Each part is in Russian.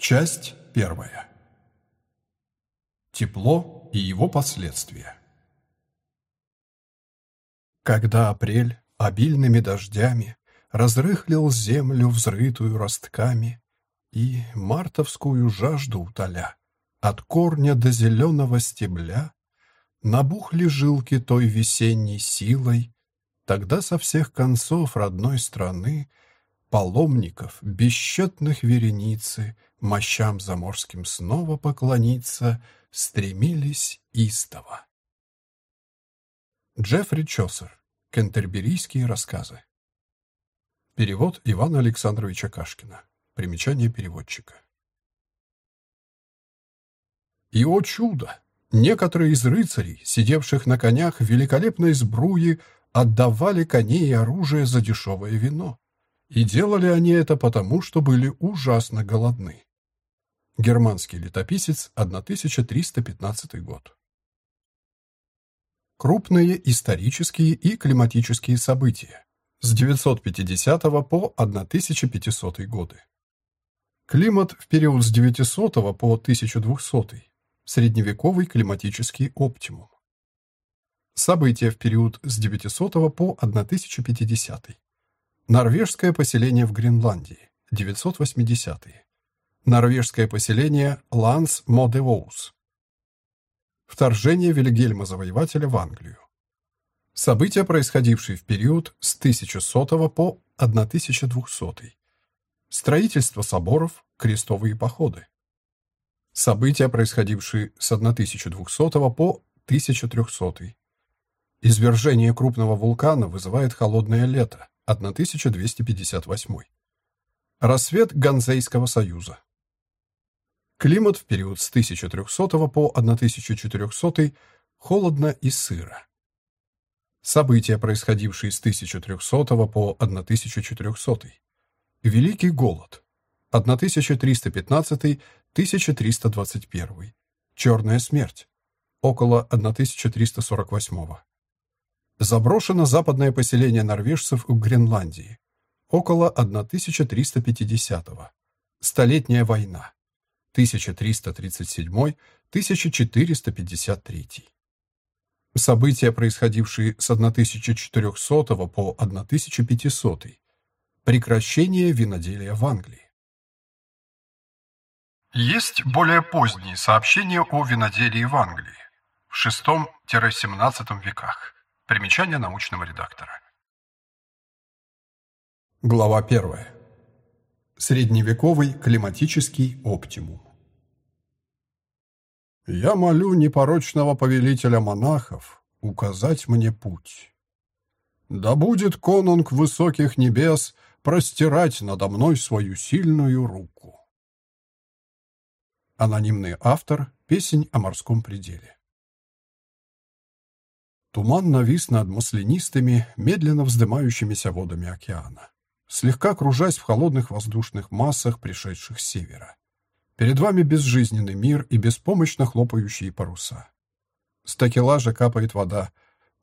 Часть первая. Тепло и его последствия. Когда апрель обильными дождями разрыхлил землю, взрытую ростками, и мартовскую жажду утоля, от корня до зеленого стебля, набухли жилки той весенней силой, тогда со всех концов родной страны паломников, бесчетных вереницы, мощам заморским снова поклониться, стремились истово. Джеффри Чосер. Кентерберийские рассказы. Перевод Ивана Александровича Кашкина. Примечание переводчика. И, о чудо! Некоторые из рыцарей, сидевших на конях в великолепной сбруе, отдавали коней и оружие за дешевое вино. И делали они это потому, что были ужасно голодны. Германский летописец, 1315 год. Крупные исторические и климатические события с 950 по 1500 годы. Климат в период с 900 по 1200. Средневековый климатический оптимум. События в период с 900 по 1050. Норвежское поселение в Гренландии, 980-е. Норвежское поселение Ланс Модевоус. Вторжение Вильгельма Завоевателя в Англию. События, происходившие в период с 1100 по 1200. Строительство соборов, крестовые походы. События, происходившие с 1200 по 1300. Извержение крупного вулкана вызывает холодное лето, 1258. Рассвет Ганзейского союза. Климат в период с 1300 по 1400 холодно и сыро. События, происходившие с 1300 по 1400. Великий голод. 1315-1321. Черная смерть. Около 1348. Заброшено западное поселение норвежцев в Гренландии. Около 1350-го. Столетняя война. 1337-1453. События, происходившие с 1400 по 1500. Прекращение виноделия в Англии. Есть более поздние сообщения о виноделии в Англии в VI-XVII веках. Примечание научного редактора. Глава 1. Средневековый климатический оптимум. Я молю непорочного повелителя монахов указать мне путь. Да будет конунг высоких небес простирать надо мной свою сильную руку. Анонимный автор. Песень о морском пределе. Туман навис над маслянистыми, медленно вздымающимися водами океана, слегка кружась в холодных воздушных массах, пришедших с севера. Перед вами безжизненный мир и беспомощно хлопающие паруса. С такелажа капает вода.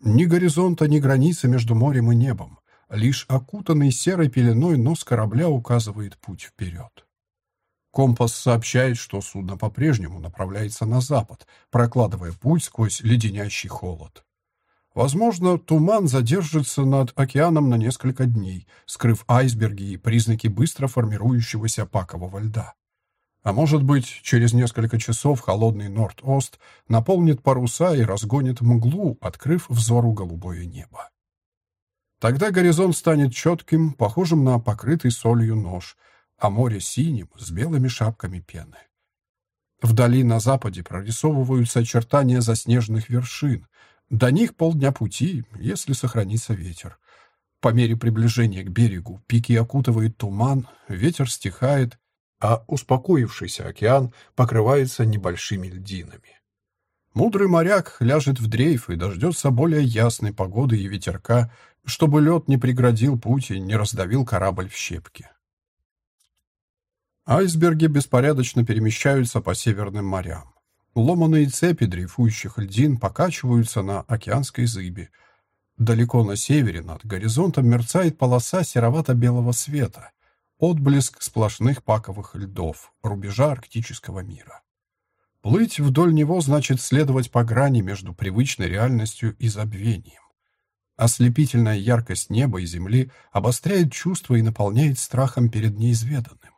Ни горизонта, ни границы между морем и небом. Лишь окутанный серой пеленой нос корабля указывает путь вперед. Компас сообщает, что судно по-прежнему направляется на запад, прокладывая путь сквозь леденящий холод. Возможно, туман задержится над океаном на несколько дней, скрыв айсберги и признаки быстро формирующегося пакового льда. А может быть, через несколько часов холодный Норд-Ост наполнит паруса и разгонит мглу, открыв взору голубое небо. Тогда горизонт станет четким, похожим на покрытый солью нож, а море синим, с белыми шапками пены. Вдали на западе прорисовываются очертания заснеженных вершин, до них полдня пути, если сохранится ветер. По мере приближения к берегу пики окутывает туман, ветер стихает, а успокоившийся океан покрывается небольшими льдинами. Мудрый моряк ляжет в дрейф и дождется более ясной погоды и ветерка, чтобы лед не преградил путь и не раздавил корабль в щепки. Айсберги беспорядочно перемещаются по северным морям. Ломаные цепи дрейфующих льдин покачиваются на океанской зыбе. Далеко на севере над горизонтом мерцает полоса серовато-белого света. отблеск сплошных паковых льдов, рубежа арктического мира. Плыть вдоль него значит следовать по грани между привычной реальностью и забвением. Ослепительная яркость неба и земли обостряет чувства и наполняет страхом перед неизведанным.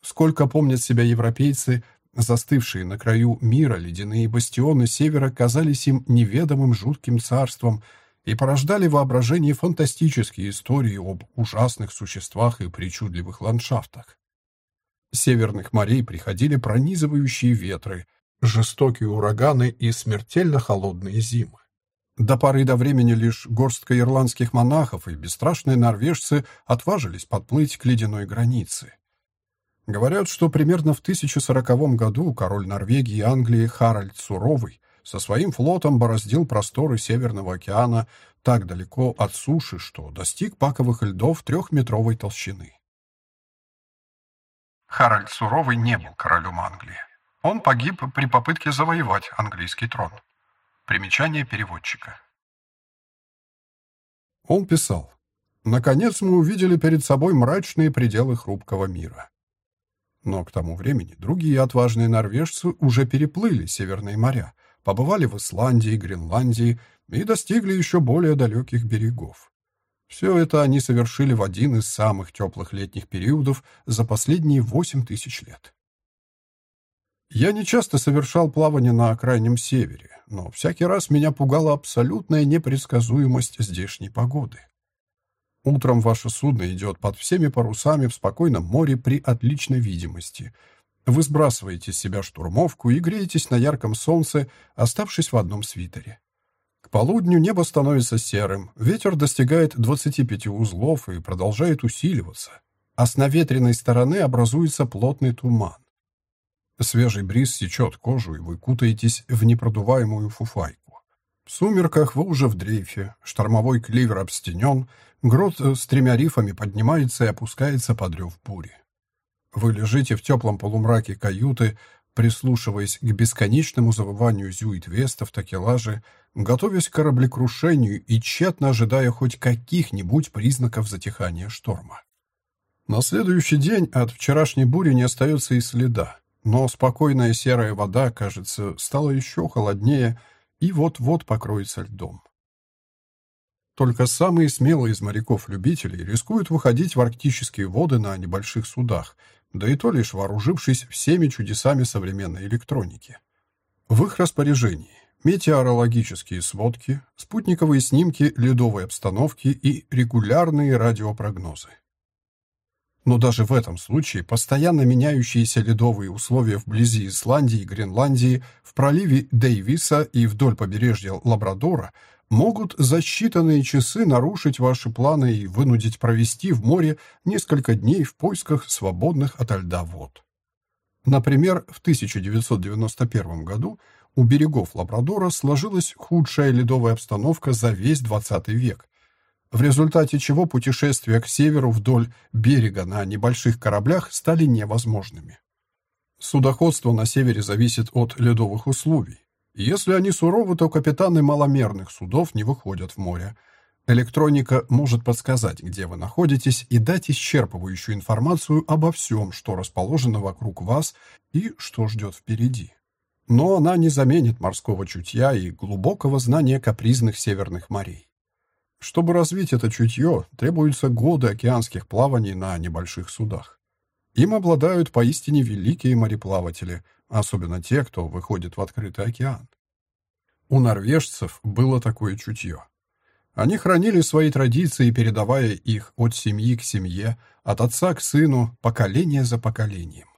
Сколько помнят себя европейцы, застывшие на краю мира ледяные бастионы севера казались им неведомым жутким царством и порождали воображение фантастические истории об ужасных существах и причудливых ландшафтах. С северных морей приходили пронизывающие ветры, жестокие ураганы и смертельно холодные зимы. До поры до времени лишь горстка ирландских монахов и бесстрашные норвежцы отважились подплыть к ледяной границе. Говорят, что примерно в 1040 году король Норвегии и Англии Харальд Суровый со своим флотом бороздил просторы Северного океана так далеко от суши, что достиг паковых льдов трехметровой толщины. Харальд Суровый не был королем Англии. Он погиб при попытке завоевать английский трон. Примечание переводчика. Он писал. «Наконец мы увидели перед собой мрачные пределы хрупкого мира». Но к тому времени другие отважные норвежцы уже переплыли Северные моря, побывали в Исландии, Гренландии и достигли еще более далеких берегов. Все это они совершили в один из самых теплых летних периодов за последние восемь тысяч лет. Я не часто совершал плавание на крайнем севере, но всякий раз меня пугала абсолютная непредсказуемость здешней погоды. Утром ваше судно идет под всеми парусами в спокойном море при отличной видимости. Вы сбрасываете с себя штурмовку и греетесь на ярком солнце, оставшись в одном свитере. К полудню небо становится серым, ветер достигает 25 узлов и продолжает усиливаться, а с наветренной стороны образуется плотный туман. Свежий бриз сечет кожу, и вы кутаетесь в непродуваемую фуфайку. В сумерках вы уже в дрейфе, штормовой кливер обстенен, грот с тремя рифами поднимается и опускается под рев бури. Вы лежите в теплом полумраке каюты, прислушиваясь к бесконечному завыванию зюит-веста в такелаже, готовясь к кораблекрушению и тщетно ожидая хоть каких-нибудь признаков затихания шторма. На следующий день от вчерашней бури не остается и следа. Но спокойная серая вода, кажется, стала еще холоднее и вот-вот покроется льдом. Только самые смелые из моряков-любителей рискуют выходить в арктические воды на небольших судах, да и то лишь вооружившись всеми чудесами современной электроники. В их распоряжении метеорологические сводки, спутниковые снимки ледовой обстановки и регулярные радиопрогнозы. Но даже в этом случае постоянно меняющиеся ледовые условия вблизи Исландии и Гренландии, в проливе Дейвиса и вдоль побережья Лабрадора могут за считанные часы нарушить ваши планы и вынудить провести в море несколько дней в поисках свободных ото льда вод. Например, в 1991 году у берегов Лабрадора сложилась худшая ледовая обстановка за весь XX век, в результате чего путешествия к северу вдоль берега на небольших кораблях стали невозможными. Судоходство на севере зависит от ледовых условий. Если они суровы, то капитаны маломерных судов не выходят в море. Электроника может подсказать, где вы находитесь, и дать исчерпывающую информацию обо всем, что расположено вокруг вас и что ждет впереди. Но она не заменит морского чутья и глубокого знания капризных северных морей. Чтобы развить это чутье, требуются годы океанских плаваний на небольших судах. Им обладают поистине великие мореплаватели, особенно те, кто выходит в открытый океан. У норвежцев было такое чутье. Они хранили свои традиции, передавая их от семьи к семье, от отца к сыну, поколение за поколением.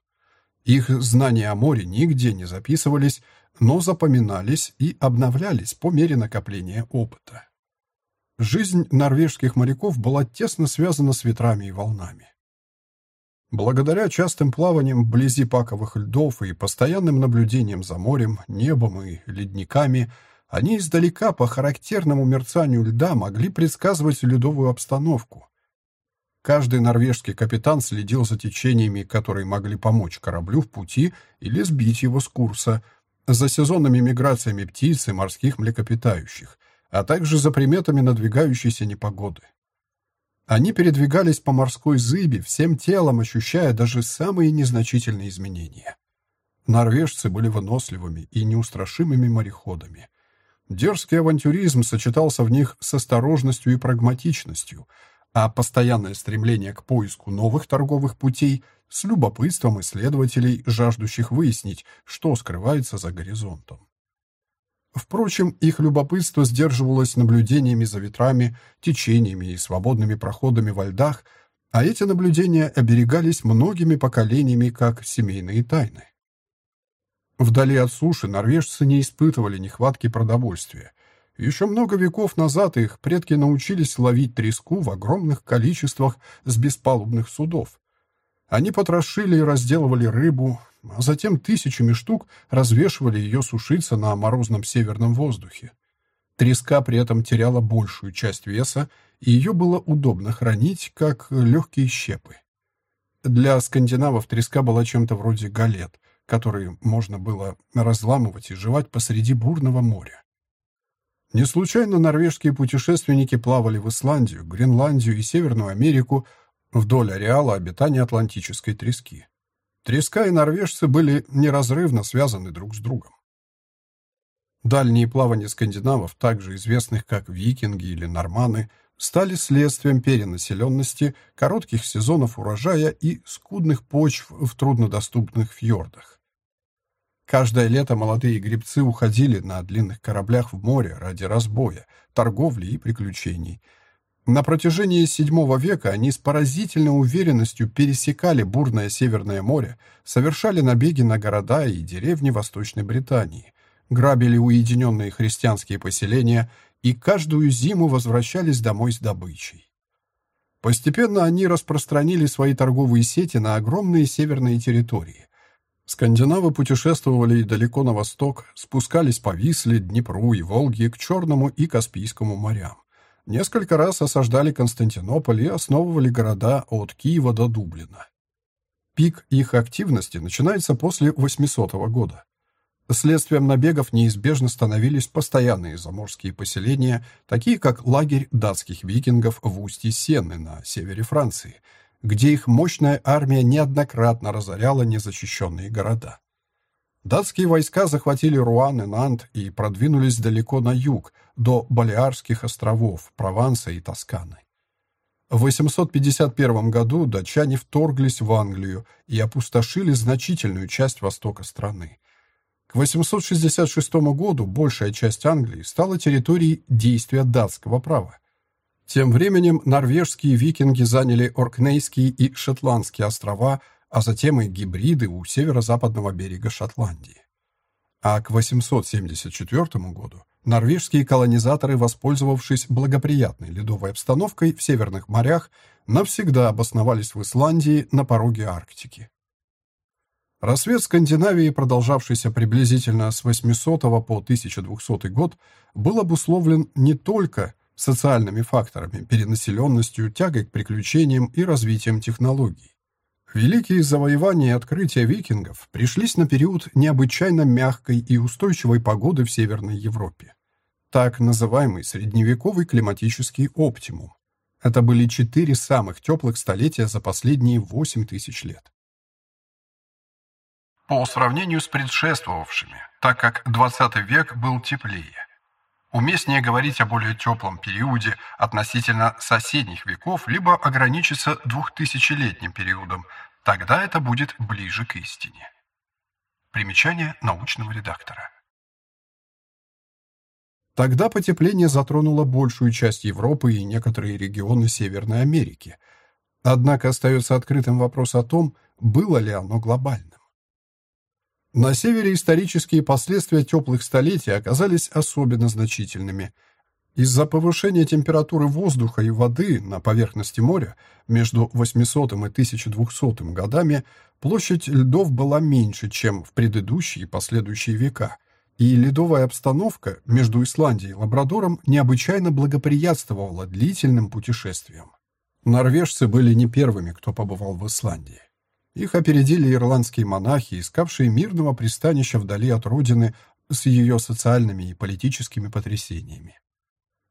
Их знания о море нигде не записывались, но запоминались и обновлялись по мере накопления опыта. Жизнь норвежских моряков была тесно связана с ветрами и волнами. Благодаря частым плаваниям вблизи паковых льдов и постоянным наблюдениям за морем, небом и ледниками, они издалека по характерному мерцанию льда могли предсказывать ледовую обстановку. Каждый норвежский капитан следил за течениями, которые могли помочь кораблю в пути или сбить его с курса, за сезонными миграциями птиц и морских млекопитающих, а также за приметами надвигающейся непогоды. Они передвигались по морской зыби, всем телом ощущая даже самые незначительные изменения. Норвежцы были выносливыми и неустрашимыми мореходами. Дерзкий авантюризм сочетался в них с осторожностью и прагматичностью, а постоянное стремление к поиску новых торговых путей с любопытством исследователей, жаждущих выяснить, что скрывается за горизонтом. Впрочем, их любопытство сдерживалось наблюдениями за ветрами, течениями и свободными проходами во льдах, а эти наблюдения оберегались многими поколениями как семейные тайны. Вдали от суши норвежцы не испытывали нехватки продовольствия. Еще много веков назад их предки научились ловить треску в огромных количествах с беспалубных судов. Они потрошили и разделывали рыбу, а затем тысячами штук развешивали ее сушиться на морозном северном воздухе. Треска при этом теряла большую часть веса, и ее было удобно хранить, как легкие щепы. Для скандинавов треска была чем-то вроде галет, которые можно было разламывать и жевать посреди бурного моря. Не случайно норвежские путешественники плавали в Исландию, Гренландию и Северную Америку вдоль ареала обитания атлантической трески. Треска и норвежцы были неразрывно связаны друг с другом. Дальние плавания скандинавов, также известных как викинги или норманы, стали следствием перенаселенности, коротких сезонов урожая и скудных почв в труднодоступных фьордах. Каждое лето молодые гребцы уходили на длинных кораблях в море ради разбоя, торговли и приключений – на протяжении VII века они с поразительной уверенностью пересекали бурное Северное море, совершали набеги на города и деревни Восточной Британии, грабили уединенные христианские поселения и каждую зиму возвращались домой с добычей. Постепенно они распространили свои торговые сети на огромные северные территории. Скандинавы путешествовали далеко на восток, спускались по Висле, Днепру и Волге к Черному и Каспийскому морям несколько раз осаждали Константинополь и основывали города от Киева до Дублина. Пик их активности начинается после 800 года. Следствием набегов неизбежно становились постоянные заморские поселения, такие как лагерь датских викингов в устье Сенны на севере Франции, где их мощная армия неоднократно разоряла незащищенные города. Датские войска захватили Руан и Нант и продвинулись далеко на юг, до Балиарских островов, Прованса и Тосканы. В 851 году датчане вторглись в Англию и опустошили значительную часть востока страны. К 866 году большая часть Англии стала территорией действия датского права. Тем временем норвежские викинги заняли Оркнейские и Шотландские острова, а затем и гибриды у северо-западного берега Шотландии. А к 874 году норвежские колонизаторы, воспользовавшись благоприятной ледовой обстановкой в северных морях, навсегда обосновались в Исландии на пороге Арктики. Рассвет Скандинавии, продолжавшийся приблизительно с 800 по 1200 год, был обусловлен не только социальными факторами, перенаселенностью, тягой к приключениям и развитием технологий. Великие завоевания и открытия викингов пришлись на период необычайно мягкой и устойчивой погоды в Северной Европе. Так называемый средневековый климатический оптимум. Это были четыре самых теплых столетия за последние 8 тысяч лет. По сравнению с предшествовавшими, так как 20 век был теплее. Уместнее говорить о более теплом периоде относительно соседних веков, либо ограничиться двухтысячелетним периодом, тогда это будет ближе к истине. Примечание научного редактора. Тогда потепление затронуло большую часть Европы и некоторые регионы Северной Америки. Однако остается открытым вопрос о том, было ли оно глобальным. На севере исторические последствия теплых столетий оказались особенно значительными. Из-за повышения температуры воздуха и воды на поверхности моря между 800 и 1200 годами площадь льдов была меньше, чем в предыдущие и последующие века, и ледовая обстановка между Исландией и Лабрадором необычайно благоприятствовала длительным путешествиям. Норвежцы были не первыми, кто побывал в Исландии. Их опередили ирландские монахи, искавшие мирного пристанища вдали от родины с ее социальными и политическими потрясениями.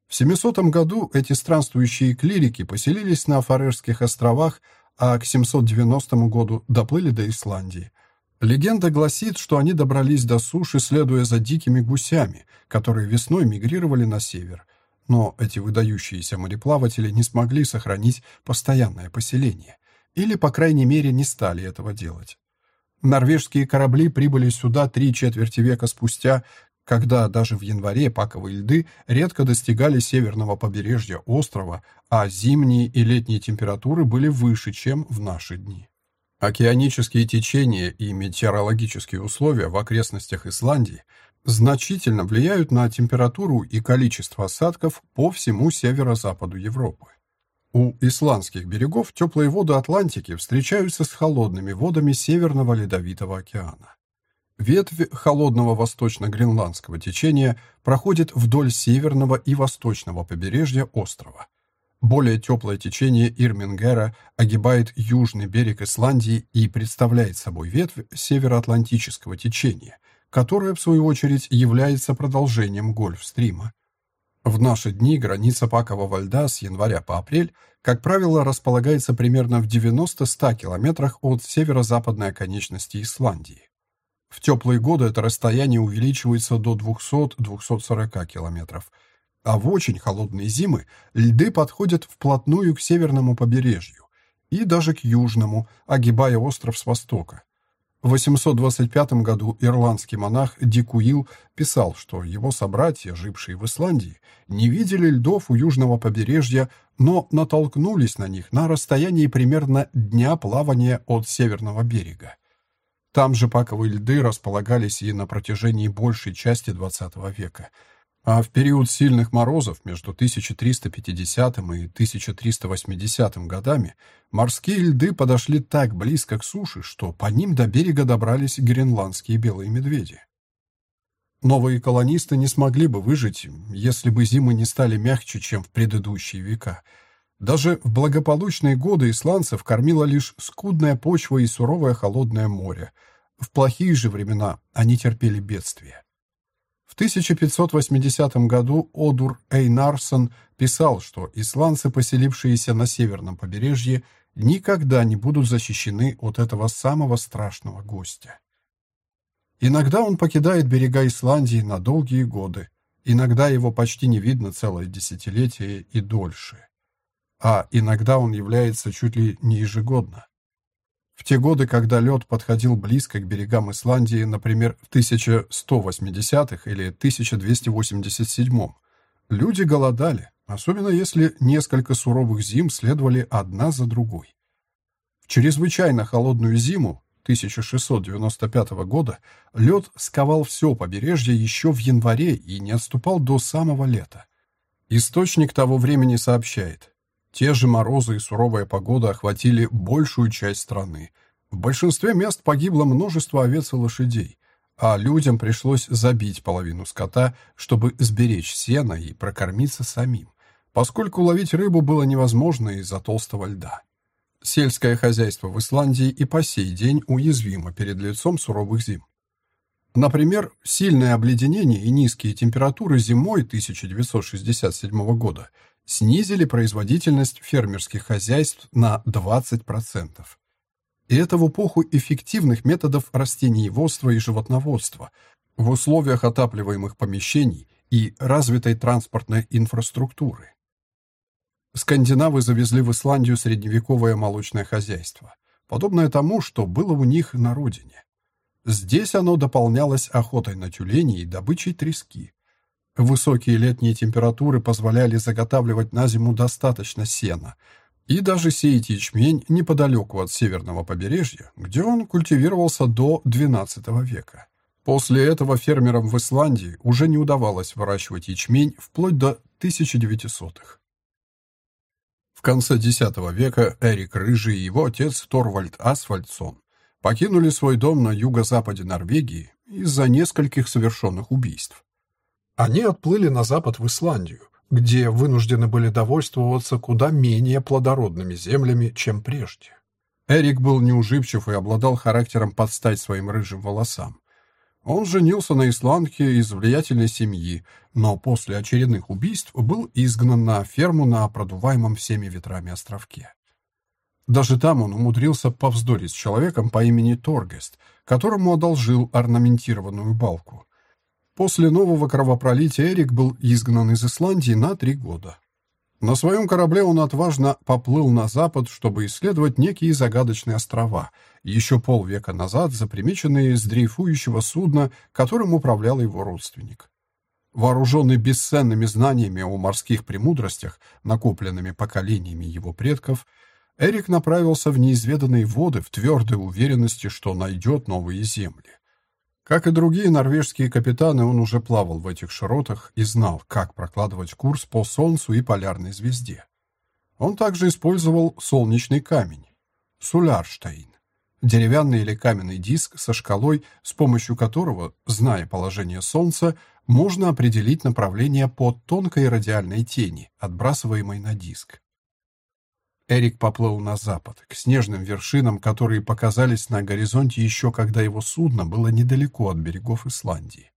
В 700 году эти странствующие клирики поселились на Фарерских островах, а к 790 году доплыли до Исландии. Легенда гласит, что они добрались до суши, следуя за дикими гусями, которые весной мигрировали на север. Но эти выдающиеся мореплаватели не смогли сохранить постоянное поселение. Или, по крайней мере, не стали этого делать. Норвежские корабли прибыли сюда три четверти века спустя, когда даже в январе паковые льды редко достигали северного побережья острова, а зимние и летние температуры были выше, чем в наши дни. Океанические течения и метеорологические условия в окрестностях Исландии значительно влияют на температуру и количество осадков по всему северо-западу Европы. У исландских берегов теплые воды Атлантики встречаются с холодными водами Северного Ледовитого океана. Ветвь холодного восточно-гренландского течения проходит вдоль северного и восточного побережья острова. Более теплое течение Ирмингера огибает южный берег Исландии и представляет собой ветвь североатлантического течения, которая, в свою очередь, является продолжением Гольфстрима. В наши дни граница пакового льда с января по апрель, как правило, располагается примерно в 90-100 километрах от северо-западной оконечности Исландии. В теплые годы это расстояние увеличивается до 200-240 километров, а в очень холодные зимы льды подходят вплотную к северному побережью и даже к южному, огибая остров с востока. В 825 году ирландский монах Дикуил писал, что его собратья, жившие в Исландии, не видели льдов у южного побережья, но натолкнулись на них на расстоянии примерно дня плавания от северного берега. Там же паковые льды располагались и на протяжении большей части XX века. А в период сильных морозов между 1350 и 1380 годами морские льды подошли так близко к суше, что по ним до берега добрались гренландские белые медведи. Новые колонисты не смогли бы выжить, если бы зимы не стали мягче, чем в предыдущие века. Даже в благополучные годы исландцев кормила лишь скудная почва и суровое холодное море. В плохие же времена они терпели бедствия. В 1580 году Одур Эйнарсон писал, что исландцы, поселившиеся на северном побережье, никогда не будут защищены от этого самого страшного гостя. Иногда он покидает берега Исландии на долгие годы, иногда его почти не видно целое десятилетие и дольше а иногда он является чуть ли не ежегодно. В те годы, когда лед подходил близко к берегам Исландии, например, в 1180-х или 1287 люди голодали, особенно если несколько суровых зим следовали одна за другой. В чрезвычайно холодную зиму 1695 года лед сковал все побережье еще в январе и не отступал до самого лета. Источник того времени сообщает, те же морозы и суровая погода охватили большую часть страны. В большинстве мест погибло множество овец и лошадей, а людям пришлось забить половину скота, чтобы сберечь сено и прокормиться самим, поскольку ловить рыбу было невозможно из-за толстого льда. Сельское хозяйство в Исландии и по сей день уязвимо перед лицом суровых зим. Например, сильное обледенение и низкие температуры зимой 1967 года – снизили производительность фермерских хозяйств на 20%. И это в эпоху эффективных методов растениеводства и животноводства, в условиях отапливаемых помещений и развитой транспортной инфраструктуры. Скандинавы завезли в Исландию средневековое молочное хозяйство, подобное тому, что было у них на родине. Здесь оно дополнялось охотой на тюленей и добычей трески. Высокие летние температуры позволяли заготавливать на зиму достаточно сена и даже сеять ячмень неподалеку от северного побережья, где он культивировался до XII века. После этого фермерам в Исландии уже не удавалось выращивать ячмень вплоть до 1900-х. В конце X века Эрик Рыжий и его отец Торвальд Асфальдсон покинули свой дом на юго-западе Норвегии из-за нескольких совершенных убийств. Они отплыли на запад в Исландию, где вынуждены были довольствоваться куда менее плодородными землями, чем прежде. Эрик был неуживчив и обладал характером подстать своим рыжим волосам. Он женился на исландке из влиятельной семьи, но после очередных убийств был изгнан на ферму на продуваемом всеми ветрами островке. Даже там он умудрился повздорить с человеком по имени Торгест, которому одолжил орнаментированную балку. После нового кровопролития Эрик был изгнан из Исландии на три года. На своем корабле он отважно поплыл на запад, чтобы исследовать некие загадочные острова, еще полвека назад запримеченные с дрейфующего судна, которым управлял его родственник. Вооруженный бесценными знаниями о морских премудростях, накопленными поколениями его предков, Эрик направился в неизведанные воды в твердой уверенности, что найдет новые земли. Как и другие норвежские капитаны, он уже плавал в этих широтах и знал, как прокладывать курс по Солнцу и полярной звезде. Он также использовал солнечный камень – Сулярштейн, деревянный или каменный диск со шкалой, с помощью которого, зная положение Солнца, можно определить направление по тонкой радиальной тени, отбрасываемой на диск. Эрик поплыл на запад, к снежным вершинам, которые показались на горизонте еще когда его судно было недалеко от берегов Исландии.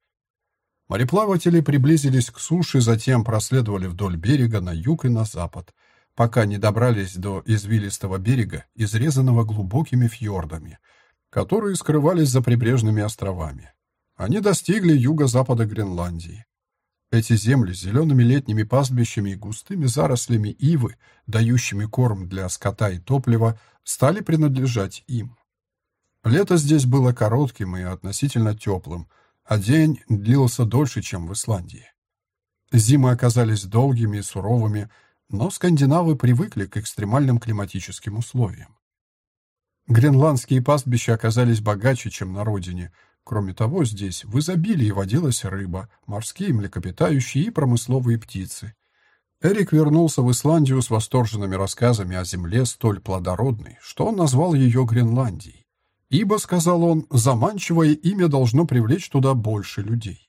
Мореплаватели приблизились к суше, затем проследовали вдоль берега на юг и на запад, пока не добрались до извилистого берега, изрезанного глубокими фьордами, которые скрывались за прибрежными островами. Они достигли юго-запада Гренландии. Эти земли с зелеными летними пастбищами и густыми зарослями ивы, дающими корм для скота и топлива, стали принадлежать им. Лето здесь было коротким и относительно теплым, а день длился дольше, чем в Исландии. Зимы оказались долгими и суровыми, но скандинавы привыкли к экстремальным климатическим условиям. Гренландские пастбища оказались богаче, чем на родине – Кроме того, здесь в изобилии водилась рыба, морские млекопитающие и промысловые птицы. Эрик вернулся в Исландию с восторженными рассказами о земле столь плодородной, что он назвал ее Гренландией. Ибо, сказал он, заманчивое имя должно привлечь туда больше людей.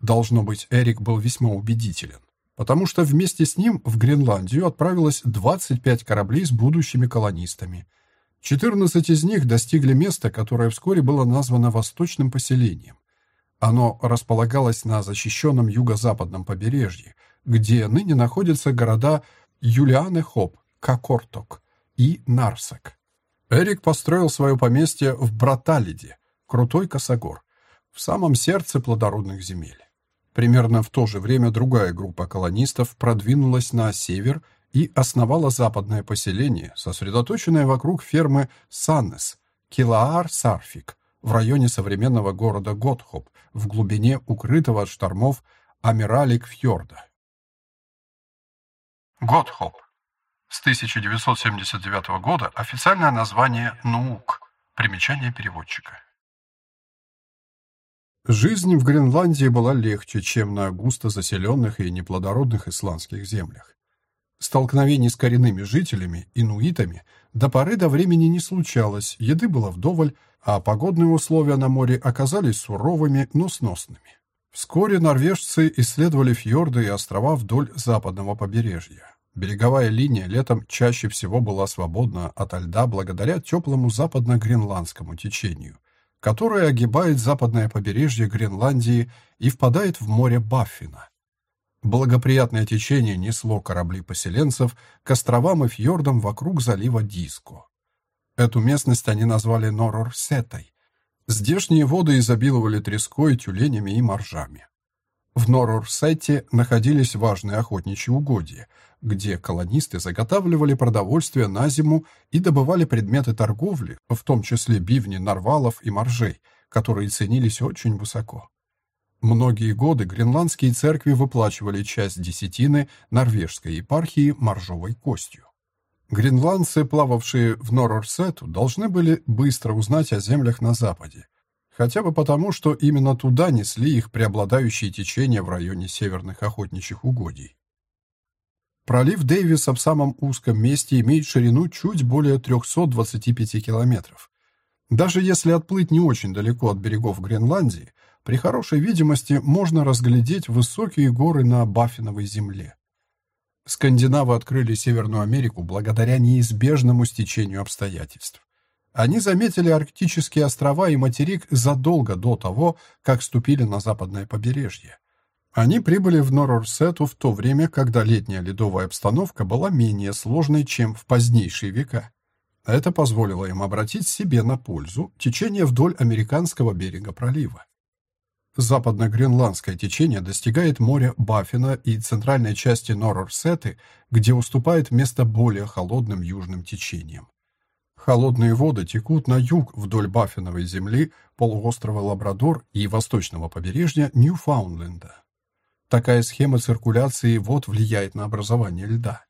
Должно быть, Эрик был весьма убедителен, потому что вместе с ним в Гренландию отправилось 25 кораблей с будущими колонистами – 14 из них достигли места, которое вскоре было названо Восточным поселением. Оно располагалось на защищенном юго-западном побережье, где ныне находятся города Юлианы-Хоп, Кокорток и Нарсак. Эрик построил свое поместье в Браталиде, крутой косогор, в самом сердце плодородных земель. Примерно в то же время другая группа колонистов продвинулась на север и основала западное поселение, сосредоточенное вокруг фермы Саннес, Килаар-Сарфик, в районе современного города Готхоп, в глубине укрытого от штормов Амиралик-фьорда. Готхоп. С 1979 года официальное название Нуук. Примечание переводчика. Жизнь в Гренландии была легче, чем на густо заселенных и неплодородных исландских землях. Столкновений с коренными жителями, инуитами, до поры до времени не случалось, еды было вдоволь, а погодные условия на море оказались суровыми, но сносными. Вскоре норвежцы исследовали фьорды и острова вдоль западного побережья. Береговая линия летом чаще всего была свободна от льда благодаря теплому западно-гренландскому течению, которое огибает западное побережье Гренландии и впадает в море Баффина. Благоприятное течение несло корабли поселенцев к островам и фьордам вокруг залива Диско. Эту местность они назвали Норорсетой. Здешние воды изобиловали треской, тюленями и моржами. В Норорсете находились важные охотничьи угодья, где колонисты заготавливали продовольствие на зиму и добывали предметы торговли, в том числе бивни, нарвалов и моржей, которые ценились очень высоко. Многие годы гренландские церкви выплачивали часть десятины норвежской епархии моржовой костью. Гренландцы, плававшие в Норорсету, должны были быстро узнать о землях на западе, хотя бы потому, что именно туда несли их преобладающие течения в районе северных охотничьих угодий. Пролив Дэвиса в самом узком месте имеет ширину чуть более 325 километров. Даже если отплыть не очень далеко от берегов Гренландии, при хорошей видимости можно разглядеть высокие горы на Баффиновой земле. Скандинавы открыли Северную Америку благодаря неизбежному стечению обстоятельств. Они заметили арктические острова и материк задолго до того, как ступили на западное побережье. Они прибыли в Норорсету в то время, когда летняя ледовая обстановка была менее сложной, чем в позднейшие века. Это позволило им обратить себе на пользу течение вдоль американского берега пролива. Западно-гренландское течение достигает моря Баффина и центральной части Норорсеты, где уступает место более холодным южным течениям. Холодные воды текут на юг вдоль Баффиновой земли, полуострова Лабрадор и восточного побережья Ньюфаундленда. Такая схема циркуляции вод влияет на образование льда.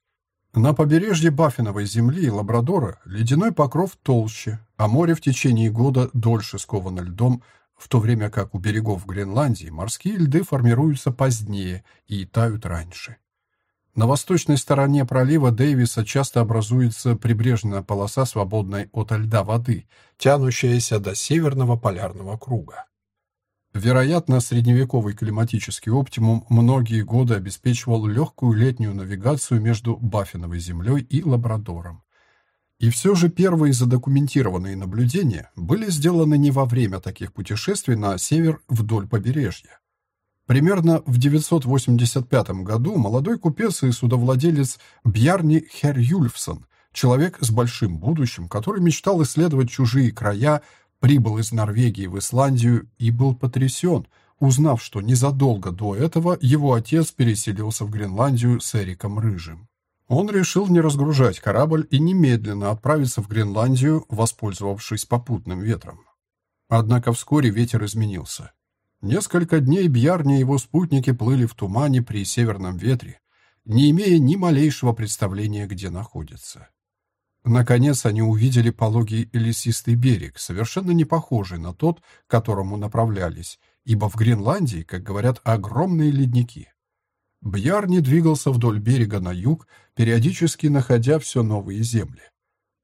На побережье Баффиновой земли и Лабрадора ледяной покров толще, а море в течение года дольше сковано льдом, в то время как у берегов Гренландии морские льды формируются позднее и тают раньше. На восточной стороне пролива Дэвиса часто образуется прибрежная полоса, свободной от льда воды, тянущаяся до северного полярного круга. Вероятно, средневековый климатический оптимум многие годы обеспечивал легкую летнюю навигацию между Баффиновой землей и Лабрадором. И все же первые задокументированные наблюдения были сделаны не во время таких путешествий на север вдоль побережья. Примерно в 985 году молодой купец и судовладелец Бьярни Херюльфсон, человек с большим будущим, который мечтал исследовать чужие края, прибыл из Норвегии в Исландию и был потрясен, узнав, что незадолго до этого его отец переселился в Гренландию с Эриком Рыжим. Он решил не разгружать корабль и немедленно отправиться в Гренландию, воспользовавшись попутным ветром. Однако вскоре ветер изменился. Несколько дней Бьярни и его спутники плыли в тумане при северном ветре, не имея ни малейшего представления, где находятся. Наконец они увидели пологий лесистый берег, совершенно не похожий на тот, к которому направлялись, ибо в Гренландии, как говорят, огромные ледники. Бьярни двигался вдоль берега на юг, периодически находя все новые земли.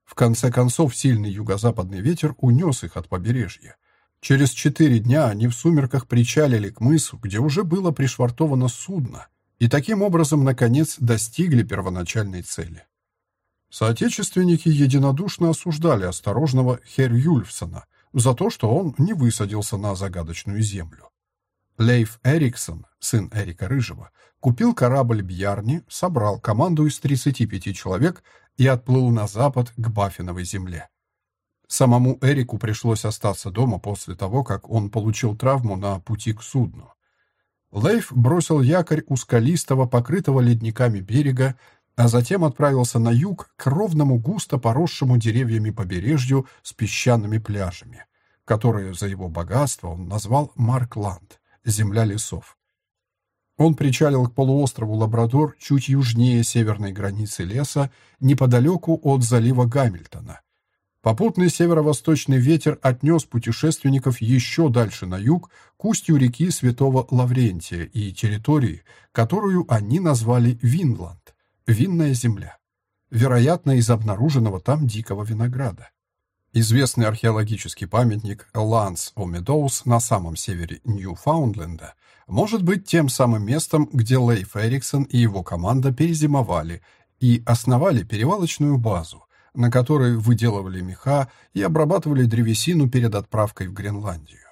В конце концов, сильный юго-западный ветер унес их от побережья. Через четыре дня они в сумерках причалили к мысу, где уже было пришвартовано судно, и таким образом, наконец, достигли первоначальной цели. Соотечественники единодушно осуждали осторожного Хер Юльфсона за то, что он не высадился на загадочную землю. Лейф Эриксон, сын Эрика Рыжего, купил корабль Бьярни, собрал команду из 35 человек и отплыл на запад к Баффиновой земле. Самому Эрику пришлось остаться дома после того, как он получил травму на пути к судну. Лейф бросил якорь у скалистого, покрытого ледниками берега а затем отправился на юг к ровному густо поросшему деревьями побережью с песчаными пляжами, которые за его богатство он назвал Маркланд — земля лесов. Он причалил к полуострову Лабрадор чуть южнее северной границы леса, неподалеку от залива Гамильтона. Попутный северо-восточный ветер отнес путешественников еще дальше на юг, к устью реки Святого Лаврентия и территории, которую они назвали Винланд винная земля, вероятно, из обнаруженного там дикого винограда. Известный археологический памятник Ланс Омедоус на самом севере Ньюфаундленда может быть тем самым местом, где Лейф Эриксон и его команда перезимовали и основали перевалочную базу, на которой выделывали меха и обрабатывали древесину перед отправкой в Гренландию.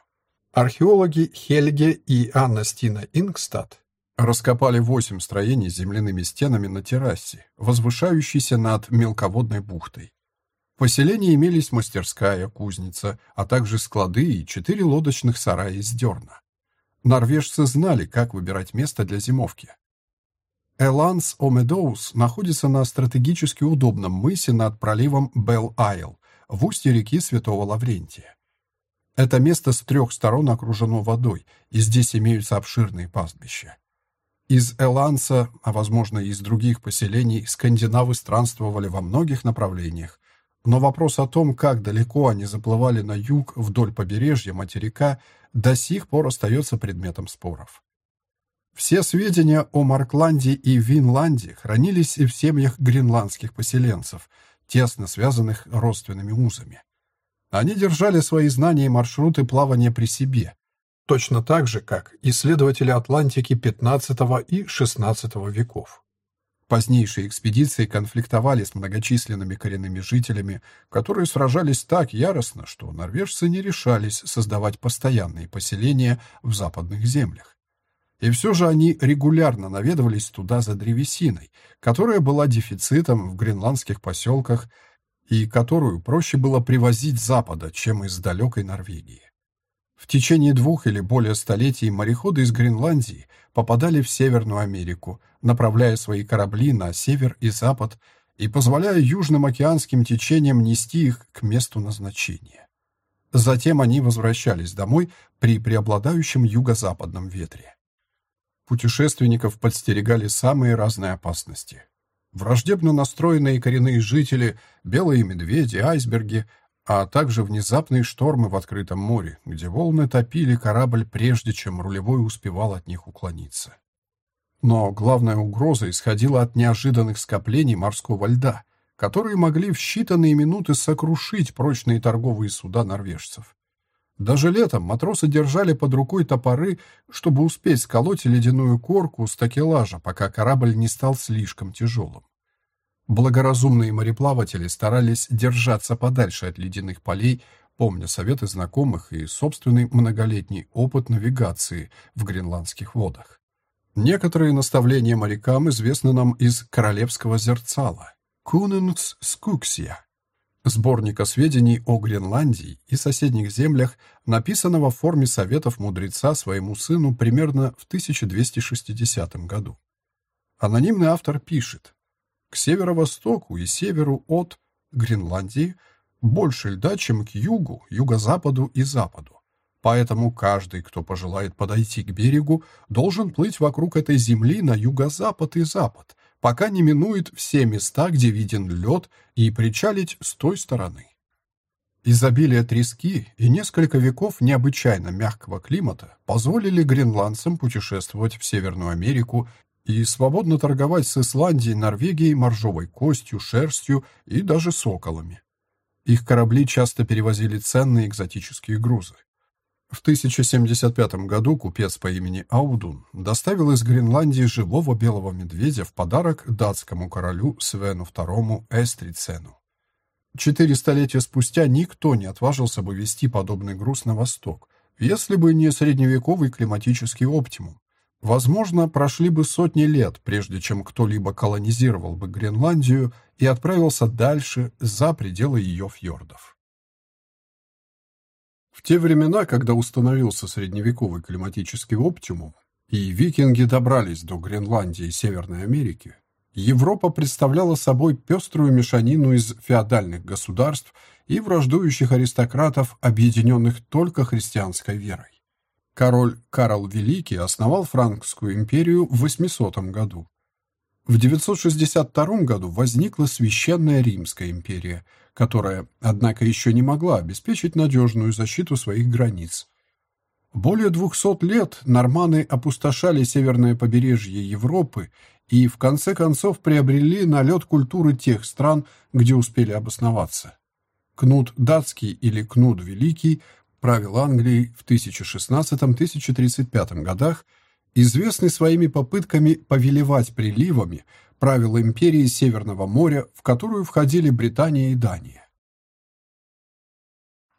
Археологи Хельге и Анна Стина Ингстад Раскопали восемь строений с земляными стенами на террасе, возвышающейся над мелководной бухтой. В поселении имелись мастерская, кузница, а также склады и четыре лодочных сарая из дерна. Норвежцы знали, как выбирать место для зимовки. Эланс Омедоус находится на стратегически удобном мысе над проливом Белл-Айл в устье реки Святого Лаврентия. Это место с трех сторон окружено водой, и здесь имеются обширные пастбища. Из Эланса, а возможно и из других поселений, скандинавы странствовали во многих направлениях, но вопрос о том, как далеко они заплывали на юг вдоль побережья материка, до сих пор остается предметом споров. Все сведения о Маркланде и Винланде хранились и в семьях гренландских поселенцев, тесно связанных родственными узами. Они держали свои знания и маршруты плавания при себе, точно так же, как исследователи Атлантики XV и XVI веков. Позднейшие экспедиции конфликтовали с многочисленными коренными жителями, которые сражались так яростно, что норвежцы не решались создавать постоянные поселения в западных землях. И все же они регулярно наведывались туда за древесиной, которая была дефицитом в гренландских поселках и которую проще было привозить с запада, чем из далекой Норвегии. В течение двух или более столетий мореходы из Гренландии попадали в Северную Америку, направляя свои корабли на север и запад и позволяя южным океанским течениям нести их к месту назначения. Затем они возвращались домой при преобладающем юго-западном ветре. Путешественников подстерегали самые разные опасности. Враждебно настроенные коренные жители, белые медведи, айсберги, а также внезапные штормы в открытом море, где волны топили корабль прежде, чем рулевой успевал от них уклониться. Но главная угроза исходила от неожиданных скоплений морского льда, которые могли в считанные минуты сокрушить прочные торговые суда норвежцев. Даже летом матросы держали под рукой топоры, чтобы успеть сколоть ледяную корку с такелажа, пока корабль не стал слишком тяжелым. Благоразумные мореплаватели старались держаться подальше от ледяных полей, помня советы знакомых и собственный многолетний опыт навигации в гренландских водах. Некоторые наставления морякам известны нам из «Королевского зерцала» Куненс Скуксия, сборника сведений о Гренландии и соседних землях, написанного в форме советов мудреца своему сыну примерно в 1260 году. Анонимный автор пишет, к северо-востоку и северу от Гренландии больше льда, чем к югу, юго-западу и западу. Поэтому каждый, кто пожелает подойти к берегу, должен плыть вокруг этой земли на юго-запад и запад, пока не минует все места, где виден лед, и причалить с той стороны. Изобилие трески и несколько веков необычайно мягкого климата позволили гренландцам путешествовать в Северную Америку и свободно торговать с Исландией, Норвегией, моржовой костью, шерстью и даже соколами. Их корабли часто перевозили ценные экзотические грузы. В 1075 году купец по имени Аудун доставил из Гренландии живого белого медведя в подарок датскому королю Свену II Эстрицену. Четыре столетия спустя никто не отважился бы вести подобный груз на восток, если бы не средневековый климатический оптимум, Возможно, прошли бы сотни лет, прежде чем кто-либо колонизировал бы Гренландию и отправился дальше, за пределы ее фьордов. В те времена, когда установился средневековый климатический оптимум, и викинги добрались до Гренландии и Северной Америки, Европа представляла собой пеструю мешанину из феодальных государств и враждующих аристократов, объединенных только христианской верой. Король Карл Великий основал Франкскую империю в 800 году. В 962 году возникла Священная Римская империя, которая, однако, еще не могла обеспечить надежную защиту своих границ. Более 200 лет норманы опустошали северное побережье Европы и, в конце концов, приобрели налет культуры тех стран, где успели обосноваться. Кнут датский или Кнут Великий – правил Англией в 1016-1035 годах, известный своими попытками повелевать приливами, правил империи Северного моря, в которую входили Британия и Дания.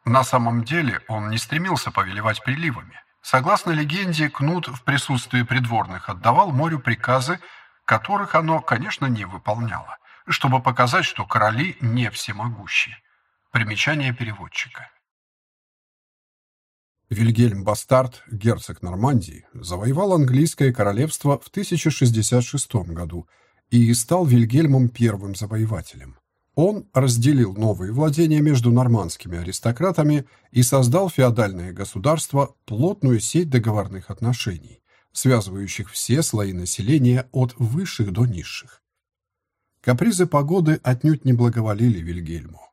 На самом деле он не стремился повелевать приливами. Согласно легенде, Кнут в присутствии придворных отдавал морю приказы, которых оно, конечно, не выполняло, чтобы показать, что короли не всемогущие. Примечание переводчика. Вильгельм Бастард, герцог Нормандии, завоевал английское королевство в 1066 году и стал Вильгельмом первым завоевателем. Он разделил новые владения между нормандскими аристократами и создал феодальное государство, плотную сеть договорных отношений, связывающих все слои населения от высших до низших. Капризы погоды отнюдь не благоволили Вильгельму.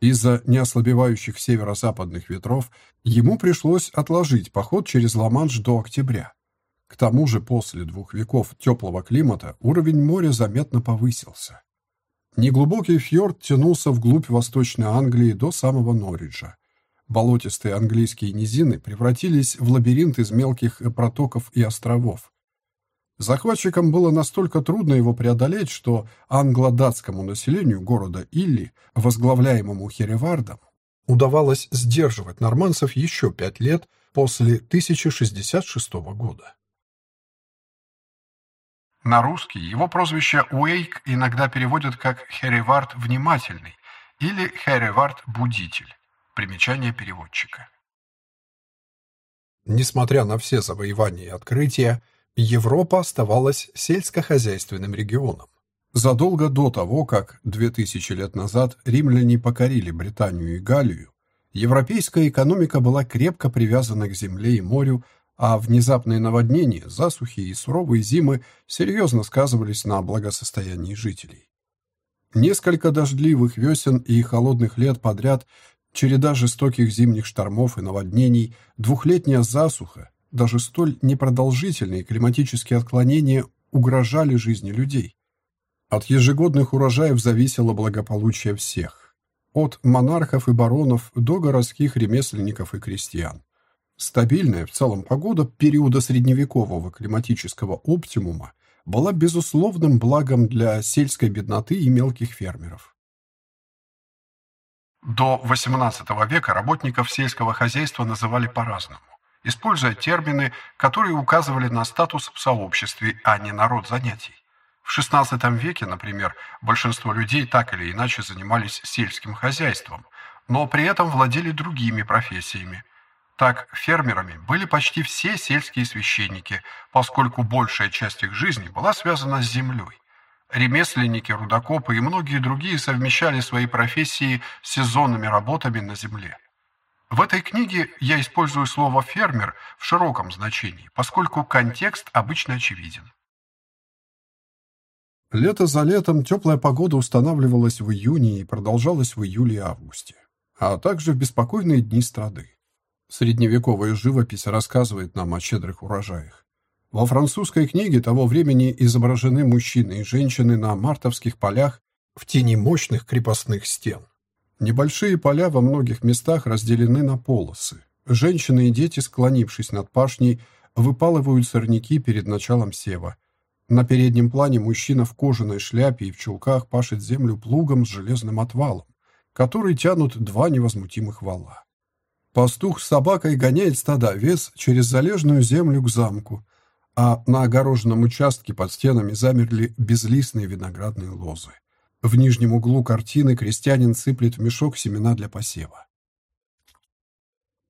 Из-за неослабевающих северо-западных ветров ему пришлось отложить поход через Ла-Манш до октября. К тому же после двух веков теплого климата уровень моря заметно повысился. Неглубокий фьорд тянулся вглубь Восточной Англии до самого Норриджа. Болотистые английские низины превратились в лабиринт из мелких протоков и островов. Захватчикам было настолько трудно его преодолеть, что англо-датскому населению города Илли, возглавляемому Херевардом, удавалось сдерживать норманцев еще пять лет после 1066 года. На русский его прозвище Уэйк иногда переводят как Херевард Внимательный или Херевард Будитель. Примечание переводчика. Несмотря на все завоевания и открытия, Европа оставалась сельскохозяйственным регионом. Задолго до того, как 2000 лет назад римляне покорили Британию и Галлию, европейская экономика была крепко привязана к земле и морю, а внезапные наводнения, засухи и суровые зимы серьезно сказывались на благосостоянии жителей. Несколько дождливых весен и холодных лет подряд, череда жестоких зимних штормов и наводнений, двухлетняя засуха, даже столь непродолжительные климатические отклонения угрожали жизни людей. От ежегодных урожаев зависело благополучие всех. От монархов и баронов до городских ремесленников и крестьян. Стабильная в целом погода периода средневекового климатического оптимума была безусловным благом для сельской бедноты и мелких фермеров. До XVIII века работников сельского хозяйства называли по-разному используя термины, которые указывали на статус в сообществе, а не на род занятий. В XVI веке, например, большинство людей так или иначе занимались сельским хозяйством, но при этом владели другими профессиями. Так, фермерами были почти все сельские священники, поскольку большая часть их жизни была связана с землей. Ремесленники, рудокопы и многие другие совмещали свои профессии с сезонными работами на земле. В этой книге я использую слово «фермер» в широком значении, поскольку контекст обычно очевиден. Лето за летом теплая погода устанавливалась в июне и продолжалась в июле и августе, а также в беспокойные дни страды. Средневековая живопись рассказывает нам о щедрых урожаях. Во французской книге того времени изображены мужчины и женщины на мартовских полях в тени мощных крепостных стен. Небольшие поля во многих местах разделены на полосы. Женщины и дети, склонившись над пашней, выпалывают сорняки перед началом сева. На переднем плане мужчина в кожаной шляпе и в чулках пашет землю плугом с железным отвалом, который тянут два невозмутимых вала. Пастух с собакой гоняет стадо овец через залежную землю к замку, а на огороженном участке под стенами замерли безлистные виноградные лозы. В нижнем углу картины крестьянин сыплет в мешок семена для посева.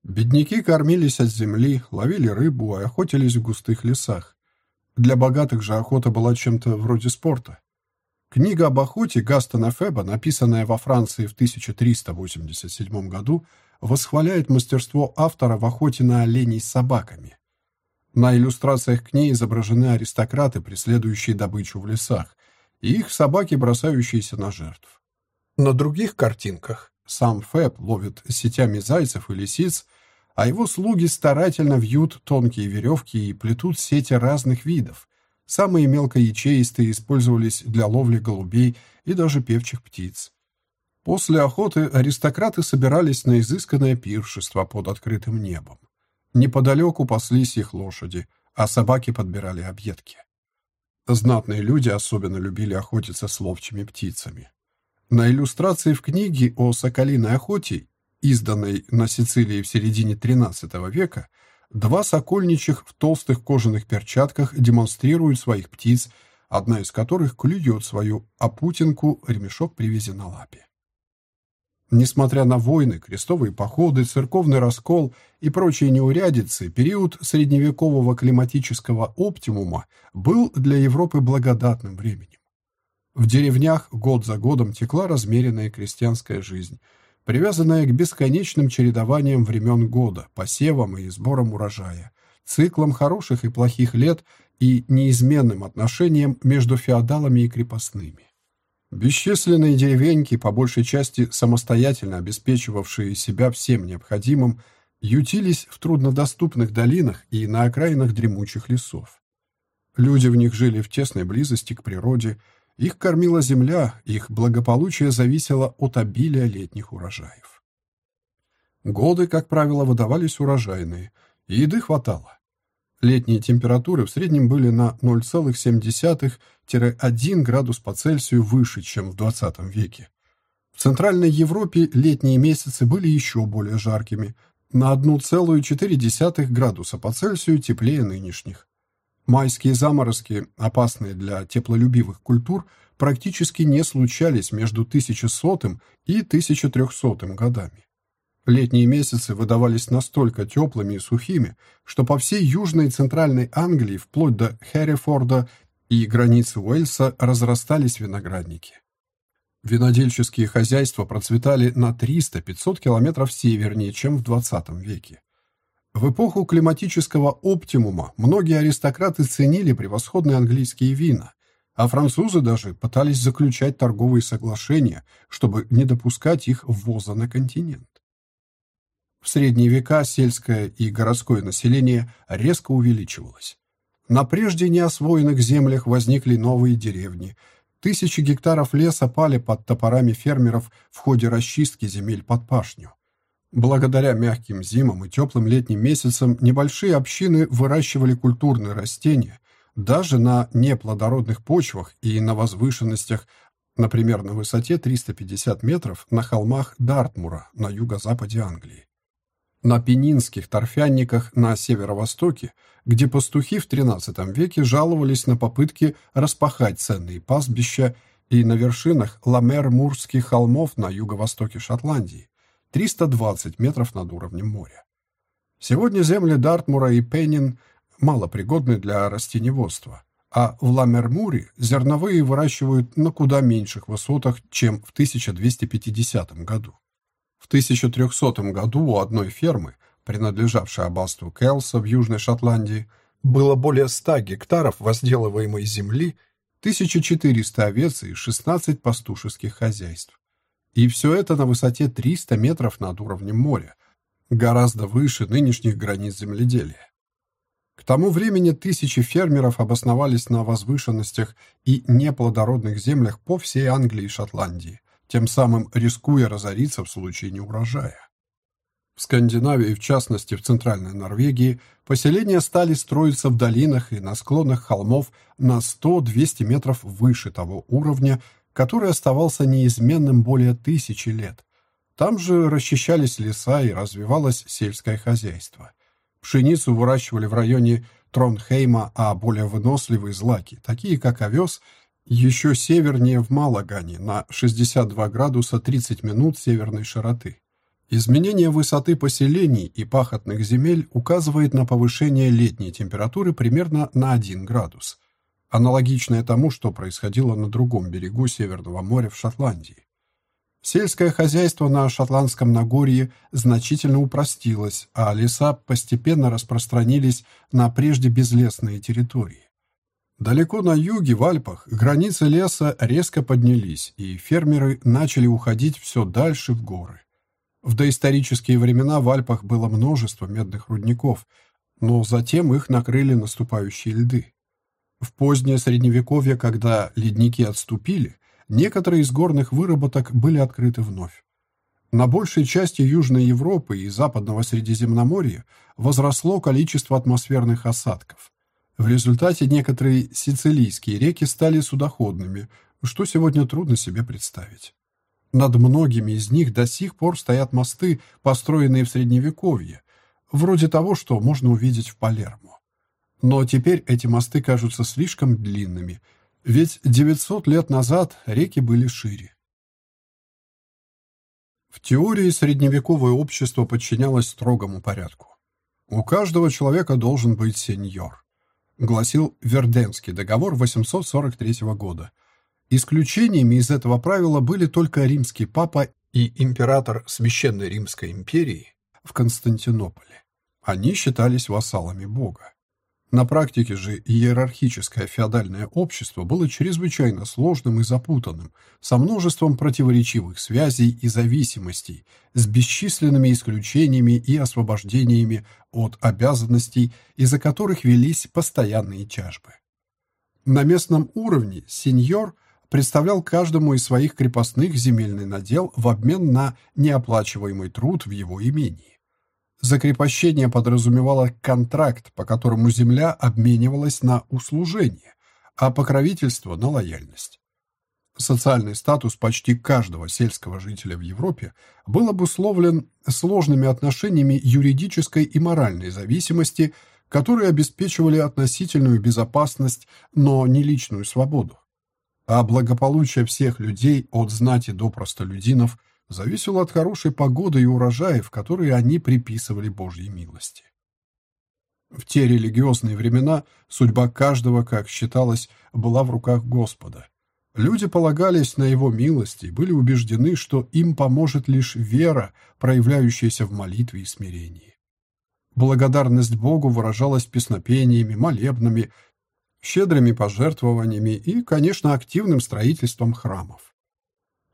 Бедняки кормились от земли, ловили рыбу и охотились в густых лесах. Для богатых же охота была чем-то вроде спорта. Книга об охоте Гастона Феба, написанная во Франции в 1387 году, восхваляет мастерство автора в охоте на оленей с собаками. На иллюстрациях к ней изображены аристократы, преследующие добычу в лесах, и их собаки, бросающиеся на жертв. На других картинках сам Фэб ловит сетями зайцев и лисиц, а его слуги старательно вьют тонкие веревки и плетут сети разных видов. Самые мелкоячеистые использовались для ловли голубей и даже певчих птиц. После охоты аристократы собирались на изысканное пиршество под открытым небом. Неподалеку паслись их лошади, а собаки подбирали объедки. Знатные люди особенно любили охотиться с ловчими птицами. На иллюстрации в книге о соколиной охоте, изданной на Сицилии в середине XIII века, два сокольничих в толстых кожаных перчатках демонстрируют своих птиц, одна из которых клюет свою опутинку, ремешок привязан на лапе. Несмотря на войны, крестовые походы, церковный раскол и прочие неурядицы, период средневекового климатического оптимума был для Европы благодатным временем. В деревнях год за годом текла размеренная крестьянская жизнь, привязанная к бесконечным чередованиям времен года, посевам и сборам урожая, циклам хороших и плохих лет и неизменным отношениям между феодалами и крепостными. Бесчисленные деревеньки, по большей части самостоятельно обеспечивавшие себя всем необходимым, ютились в труднодоступных долинах и на окраинах дремучих лесов. Люди в них жили в тесной близости к природе, их кормила земля, их благополучие зависело от обилия летних урожаев. Годы, как правило, выдавались урожайные, и еды хватало. Летние температуры в среднем были на 0,7-1 градус по Цельсию выше, чем в 20 веке. В Центральной Европе летние месяцы были еще более жаркими, на 1,4 градуса по Цельсию теплее нынешних. Майские заморозки, опасные для теплолюбивых культур, практически не случались между 1100 и 1300 годами. Летние месяцы выдавались настолько теплыми и сухими, что по всей южной и центральной Англии, вплоть до Херрифорда и границы Уэльса, разрастались виноградники. Винодельческие хозяйства процветали на 300-500 километров севернее, чем в XX веке. В эпоху климатического оптимума многие аристократы ценили превосходные английские вина, а французы даже пытались заключать торговые соглашения, чтобы не допускать их ввоза на континент. В средние века сельское и городское население резко увеличивалось. На прежде неосвоенных землях возникли новые деревни. Тысячи гектаров леса пали под топорами фермеров в ходе расчистки земель под пашню. Благодаря мягким зимам и теплым летним месяцам небольшие общины выращивали культурные растения даже на неплодородных почвах и на возвышенностях, например, на высоте 350 метров на холмах Дартмура на юго-западе Англии. На пенинских торфянниках на северо-востоке, где пастухи в XIII веке жаловались на попытки распахать ценные пастбища и на вершинах Ламер-Мурских холмов на юго-востоке Шотландии, 320 метров над уровнем моря. Сегодня земли Дартмура и Пеннин малопригодны для растеневодства, а в Ламермуре зерновые выращивают на куда меньших высотах, чем в 1250 году. В 1300 году у одной фермы, принадлежавшей аббатству Келса в Южной Шотландии, было более 100 гектаров возделываемой земли, 1400 овец и 16 пастушеских хозяйств. И все это на высоте 300 метров над уровнем моря, гораздо выше нынешних границ земледелия. К тому времени тысячи фермеров обосновались на возвышенностях и неплодородных землях по всей Англии и Шотландии, тем самым рискуя разориться в случае неурожая. В Скандинавии, в частности в Центральной Норвегии, поселения стали строиться в долинах и на склонах холмов на 100-200 метров выше того уровня, который оставался неизменным более тысячи лет. Там же расчищались леса и развивалось сельское хозяйство. Пшеницу выращивали в районе Тронхейма, а более выносливые злаки, такие как овес – еще севернее в Малагане на 62 градуса 30 минут северной широты. Изменение высоты поселений и пахотных земель указывает на повышение летней температуры примерно на 1 градус, аналогичное тому, что происходило на другом берегу Северного моря в Шотландии. Сельское хозяйство на Шотландском Нагорье значительно упростилось, а леса постепенно распространились на прежде безлесные территории. Далеко на юге, в Альпах, границы леса резко поднялись, и фермеры начали уходить все дальше в горы. В доисторические времена в Альпах было множество медных рудников, но затем их накрыли наступающие льды. В позднее Средневековье, когда ледники отступили, некоторые из горных выработок были открыты вновь. На большей части Южной Европы и Западного Средиземноморья возросло количество атмосферных осадков. В результате некоторые сицилийские реки стали судоходными, что сегодня трудно себе представить. Над многими из них до сих пор стоят мосты, построенные в Средневековье, вроде того, что можно увидеть в Палермо. Но теперь эти мосты кажутся слишком длинными, ведь 900 лет назад реки были шире. В теории средневековое общество подчинялось строгому порядку. У каждого человека должен быть сеньор гласил Верденский договор 843 года. Исключениями из этого правила были только римский папа и император Священной Римской империи в Константинополе. Они считались вассалами Бога. На практике же иерархическое феодальное общество было чрезвычайно сложным и запутанным, со множеством противоречивых связей и зависимостей, с бесчисленными исключениями и освобождениями от обязанностей, из-за которых велись постоянные тяжбы. На местном уровне сеньор представлял каждому из своих крепостных земельный надел в обмен на неоплачиваемый труд в его имении. Закрепощение подразумевало контракт, по которому земля обменивалась на услужение, а покровительство – на лояльность. Социальный статус почти каждого сельского жителя в Европе был обусловлен сложными отношениями юридической и моральной зависимости, которые обеспечивали относительную безопасность, но не личную свободу. А благополучие всех людей, от знати до простолюдинов – зависело от хорошей погоды и урожаев, которые они приписывали Божьей милости. В те религиозные времена судьба каждого, как считалось, была в руках Господа. Люди полагались на Его милость и были убеждены, что им поможет лишь вера, проявляющаяся в молитве и смирении. Благодарность Богу выражалась песнопениями, молебнами, щедрыми пожертвованиями и, конечно, активным строительством храмов.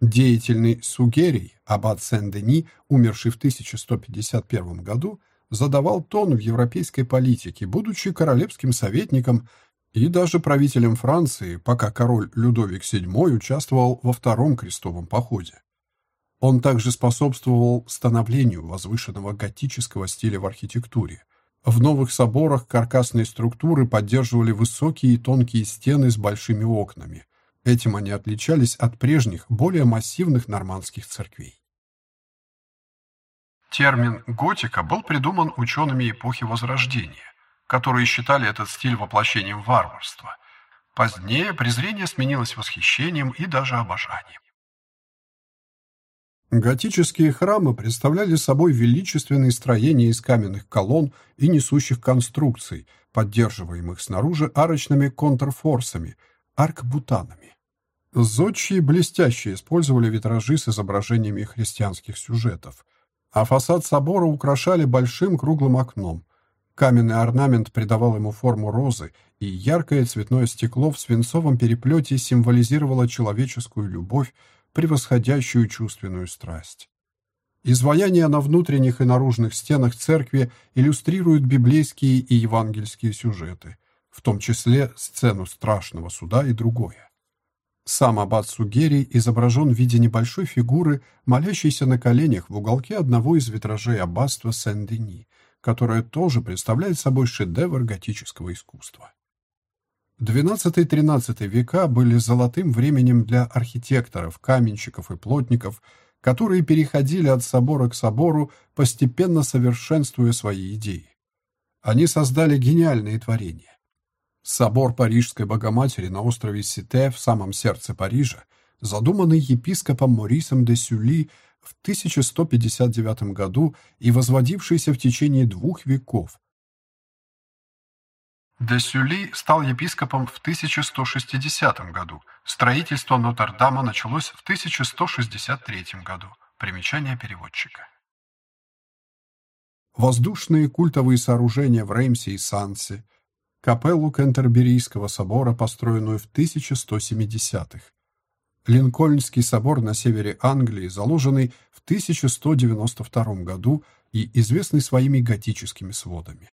Деятельный Сугерий, аббат Сен-Дени, умерший в 1151 году, задавал тон в европейской политике, будучи королевским советником и даже правителем Франции, пока король Людовик VII участвовал во Втором крестовом походе. Он также способствовал становлению возвышенного готического стиля в архитектуре. В новых соборах каркасные структуры поддерживали высокие и тонкие стены с большими окнами – Этим они отличались от прежних, более массивных нормандских церквей. Термин «готика» был придуман учеными эпохи Возрождения, которые считали этот стиль воплощением варварства. Позднее презрение сменилось восхищением и даже обожанием. Готические храмы представляли собой величественные строения из каменных колонн и несущих конструкций, поддерживаемых снаружи арочными контрфорсами, аркбутанами. Зодчие блестяще использовали витражи с изображениями христианских сюжетов, а фасад собора украшали большим круглым окном. Каменный орнамент придавал ему форму розы, и яркое цветное стекло в свинцовом переплете символизировало человеческую любовь, превосходящую чувственную страсть. Изваяния на внутренних и наружных стенах церкви иллюстрируют библейские и евангельские сюжеты, в том числе сцену страшного суда и другое. Сам аббат Сугерий изображен в виде небольшой фигуры, молящейся на коленях в уголке одного из витражей аббатства Сен-Дени, которое тоже представляет собой шедевр готического искусства. XII-XIII века были золотым временем для архитекторов, каменщиков и плотников, которые переходили от собора к собору, постепенно совершенствуя свои идеи. Они создали гениальные творения. Собор Парижской Богоматери на острове Сите в самом сердце Парижа, задуманный епископом Морисом де Сюли в 1159 году и возводившийся в течение двух веков. Де Сюли стал епископом в 1160 году. Строительство Нотр-Дама началось в 1163 году. Примечание переводчика. Воздушные культовые сооружения в Реймсе и Сансе – капеллу Кентерберийского собора, построенную в 1170-х, Линкольнский собор на севере Англии, заложенный в 1192 году и известный своими готическими сводами.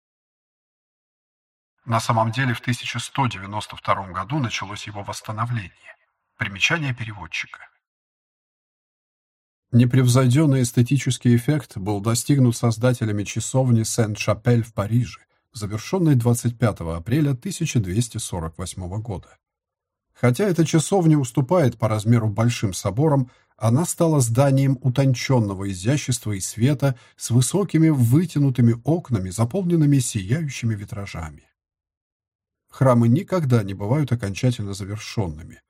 На самом деле в 1192 году началось его восстановление. Примечание переводчика. Непревзойденный эстетический эффект был достигнут создателями часовни Сент-Шапель в Париже, завершенной 25 апреля 1248 года. Хотя эта часовня уступает по размеру большим соборам, она стала зданием утонченного изящества и света с высокими вытянутыми окнами, заполненными сияющими витражами. Храмы никогда не бывают окончательно завершенными.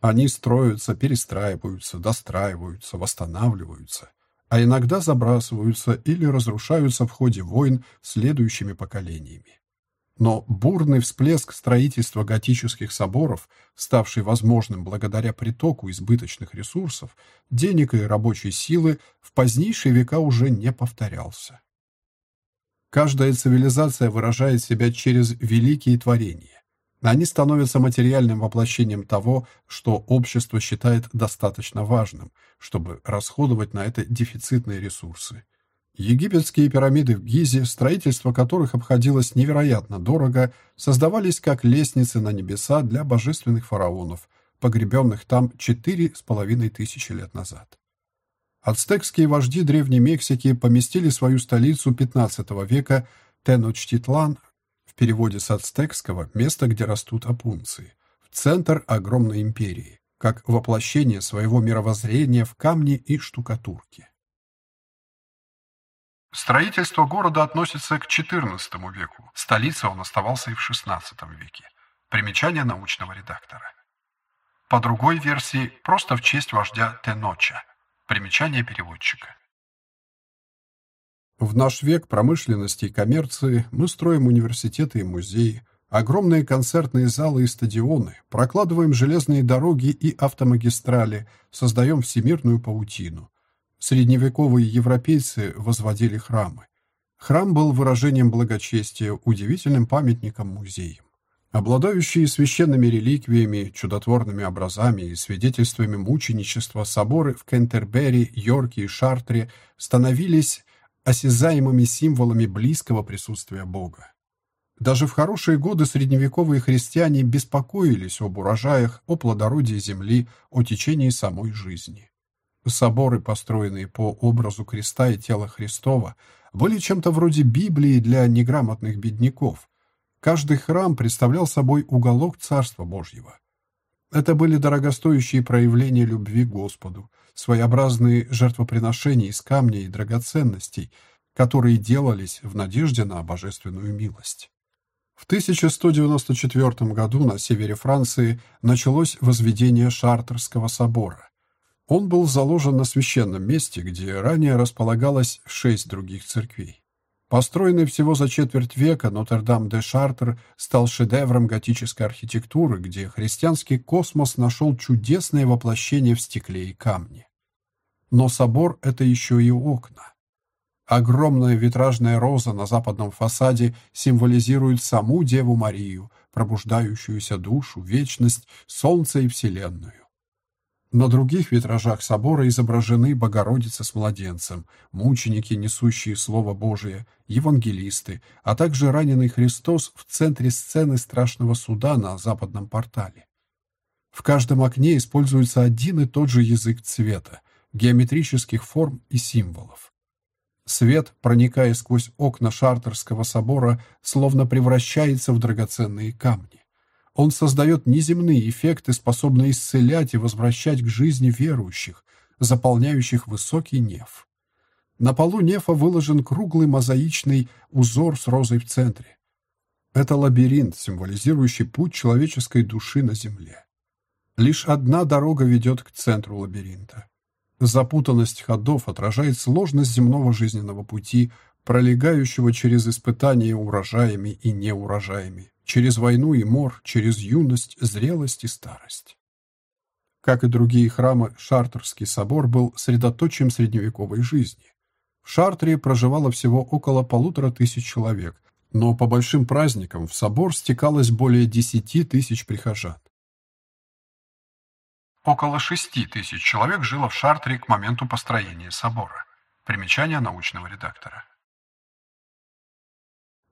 Они строятся, перестраиваются, достраиваются, восстанавливаются – а иногда забрасываются или разрушаются в ходе войн следующими поколениями. Но бурный всплеск строительства готических соборов, ставший возможным благодаря притоку избыточных ресурсов, денег и рабочей силы, в позднейшие века уже не повторялся. Каждая цивилизация выражает себя через великие творения. Они становятся материальным воплощением того, что общество считает достаточно важным, чтобы расходовать на это дефицитные ресурсы. Египетские пирамиды в Гизе, строительство которых обходилось невероятно дорого, создавались как лестницы на небеса для божественных фараонов, погребенных там четыре с половиной тысячи лет назад. Ацтекские вожди Древней Мексики поместили свою столицу XV века Теночтитлан, в переводе с ацтекского «место, где растут опунции», в центр огромной империи, как воплощение своего мировоззрения в камне и штукатурке. Строительство города относится к XIV веку. Столицей он оставался и в XVI веке. Примечание научного редактора. По другой версии, просто в честь вождя Теноча – Примечание переводчика. В наш век промышленности и коммерции мы строим университеты и музеи, огромные концертные залы и стадионы, прокладываем железные дороги и автомагистрали, создаем всемирную паутину. Средневековые европейцы возводили храмы. Храм был выражением благочестия, удивительным памятником музеем. Обладающие священными реликвиями, чудотворными образами и свидетельствами мученичества соборы в Кентербери, Йорке и Шартре становились осязаемыми символами близкого присутствия Бога. Даже в хорошие годы средневековые христиане беспокоились об урожаях, о плодородии земли, о течении самой жизни. Соборы, построенные по образу креста и тела Христова, были чем-то вроде Библии для неграмотных бедняков – Каждый храм представлял собой уголок Царства Божьего. Это были дорогостоящие проявления любви к Господу, своеобразные жертвоприношения из камней и драгоценностей, которые делались в надежде на божественную милость. В 1194 году на севере Франции началось возведение Шартерского собора. Он был заложен на священном месте, где ранее располагалось шесть других церквей. Построенный всего за четверть века, Нотр-Дам-де-Шартер стал шедевром готической архитектуры, где христианский космос нашел чудесное воплощение в стекле и камне. Но собор — это еще и окна. Огромная витражная роза на западном фасаде символизирует саму Деву Марию, пробуждающуюся душу, вечность, солнце и вселенную. На других витражах собора изображены Богородица с младенцем, мученики, несущие Слово Божие, евангелисты, а также раненый Христос в центре сцены страшного суда на западном портале. В каждом окне используется один и тот же язык цвета, геометрических форм и символов. Свет, проникая сквозь окна Шартерского собора, словно превращается в драгоценные камни. Он создает неземные эффекты, способные исцелять и возвращать к жизни верующих, заполняющих высокий неф. На полу нефа выложен круглый мозаичный узор с розой в центре. Это лабиринт, символизирующий путь человеческой души на земле. Лишь одна дорога ведет к центру лабиринта. Запутанность ходов отражает сложность земного жизненного пути, пролегающего через испытания урожаями и неурожаями, через войну и мор, через юность, зрелость и старость. Как и другие храмы, Шартерский собор был средоточием средневековой жизни. В Шартре проживало всего около полутора тысяч человек, но по большим праздникам в собор стекалось более десяти тысяч прихожан. Около шести тысяч человек жило в Шартре к моменту построения собора. Примечание научного редактора.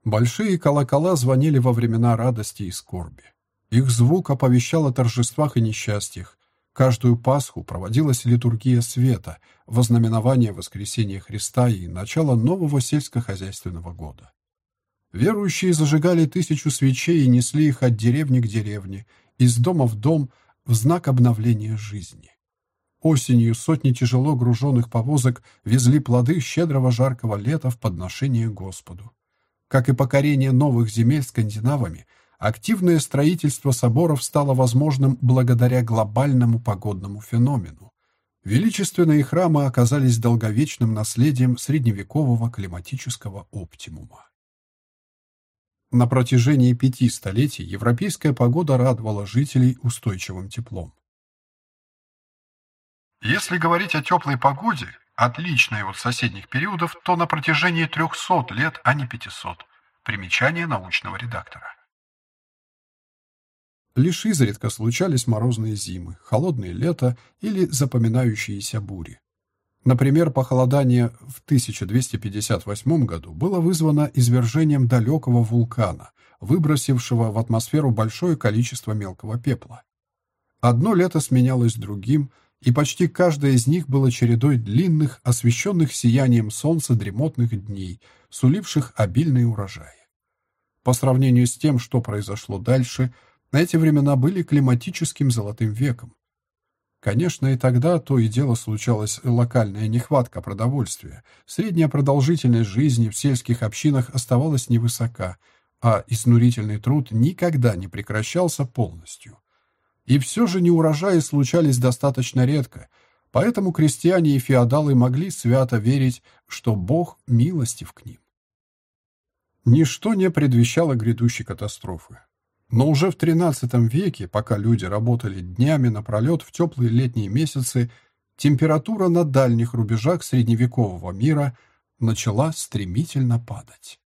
Большие колокола звонили во времена радости и скорби. Их звук оповещал о торжествах и несчастьях. Каждую Пасху проводилась литургия света, вознаменование воскресения Христа и начало нового сельскохозяйственного года. Верующие зажигали тысячу свечей и несли их от деревни к деревне, из дома в дом, в знак обновления жизни. Осенью сотни тяжело груженных повозок везли плоды щедрого жаркого лета в подношение Господу. Как и покорение новых земель скандинавами, активное строительство соборов стало возможным благодаря глобальному погодному феномену. Величественные храмы оказались долговечным наследием средневекового климатического оптимума. На протяжении пяти столетий европейская погода радовала жителей устойчивым теплом. Если говорить о теплой погоде, отличной от соседних периодов, то на протяжении 300 лет, а не 500. Примечание научного редактора. Лишь изредка случались морозные зимы, холодные лета или запоминающиеся бури. Например, похолодание в 1258 году было вызвано извержением далекого вулкана, выбросившего в атмосферу большое количество мелкого пепла. Одно лето сменялось другим, и почти каждая из них была чередой длинных, освещенных сиянием солнца дремотных дней, суливших обильные урожаи. По сравнению с тем, что произошло дальше, эти времена были климатическим золотым веком. Конечно, и тогда то и дело случалась локальная нехватка продовольствия, средняя продолжительность жизни в сельских общинах оставалась невысока, а изнурительный труд никогда не прекращался полностью. И все же неурожаи случались достаточно редко, поэтому крестьяне и феодалы могли свято верить, что Бог милостив к ним. Ничто не предвещало грядущей катастрофы. Но уже в XIII веке, пока люди работали днями напролет в теплые летние месяцы, температура на дальних рубежах средневекового мира начала стремительно падать.